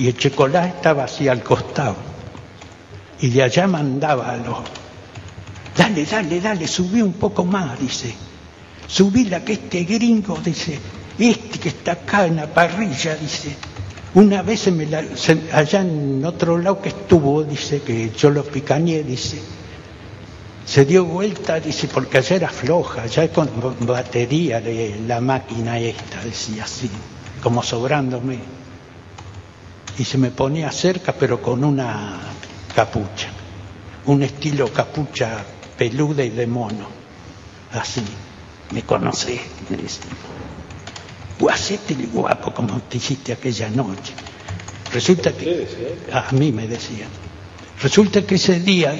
y el chocolate estaba así al costado. Y de allá mandaba a los... Dale, dale, dale, subí un poco más, dice. Subí la que este gringo, dice, este que está acá en la parrilla, dice. Una vez se me la- allá en otro lado que estuvo, dice, que yo lo picañé, dice, se dio vuelta, dice, porque allá era floja, ya con batería de la máquina esta, decía así, como sobrándome. Y se me ponía cerca, pero con una capucha, un estilo capucha peluda y de mono, así. ¿Me conoces? Me decía. Guacete el guapo, como te hiciste aquella noche. Resulta que, a mí me decían, resulta que ese día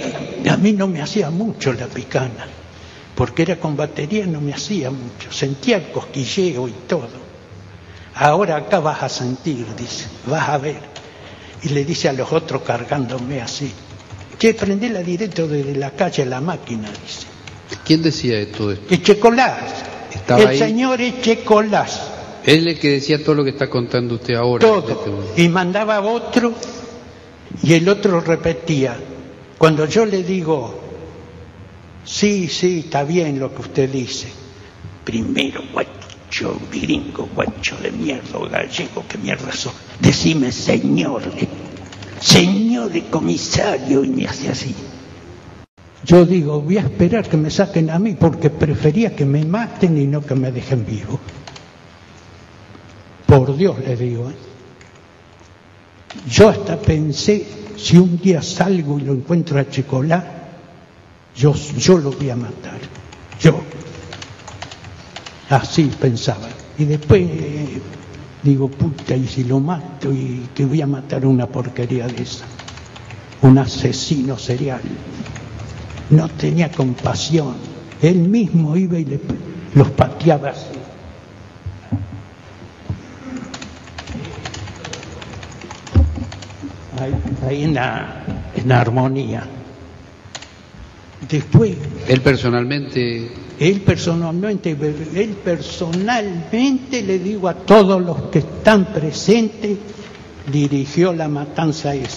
a mí no me hacía mucho la picana, porque era con batería, no me hacía mucho, sentía el cosquilleo y todo. Ahora acá vas a sentir, dice, vas a ver. Y le dice a los otros cargándome así, che, prendela directo desde la calle a la máquina, dice. ¿Quién decía esto? Echecolás, Estaba el ahí. señor Echecolás. Él es el que decía todo lo que está contando usted ahora. este todo. momento. Y mandaba a otro y el otro repetía. Cuando yo le digo, sí, sí, está bien lo que usted dice. Primero, guacho gringo, guacho de mierda, gallego, qué mierda sos. Decime, señor, eh, señor de comisario, y me hace así. Yo digo, voy a esperar que me saquen a mí porque prefería que me maten y no que me dejen vivo. Por Dios le digo. ¿eh? Yo hasta pensé, si un día salgo y lo encuentro a Chicolá, yo, yo lo voy a matar. Así pensaba. Y después digo, puta, y si lo mato y que voy a matar una porquería de esa. Un asesino serial. No tenía compasión. Él mismo iba y le, los pateaba así. ahí, ahí en, la, en la armonía. Después, Él personalmente, él personalmente, él personalmente le digo a todos los que están presentes, dirigió la matanza esa.